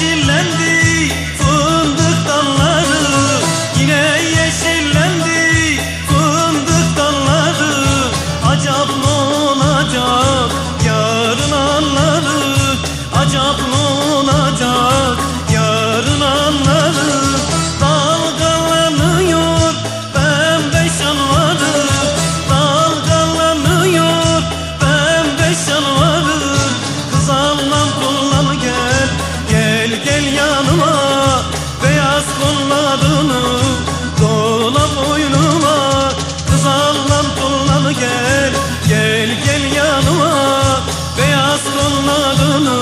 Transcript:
yeşillendi fındık dalları. Yine yeşillendi fındık dalları. Acaba ne olacak? gel Gel gel yanıma. Beyaz kollarını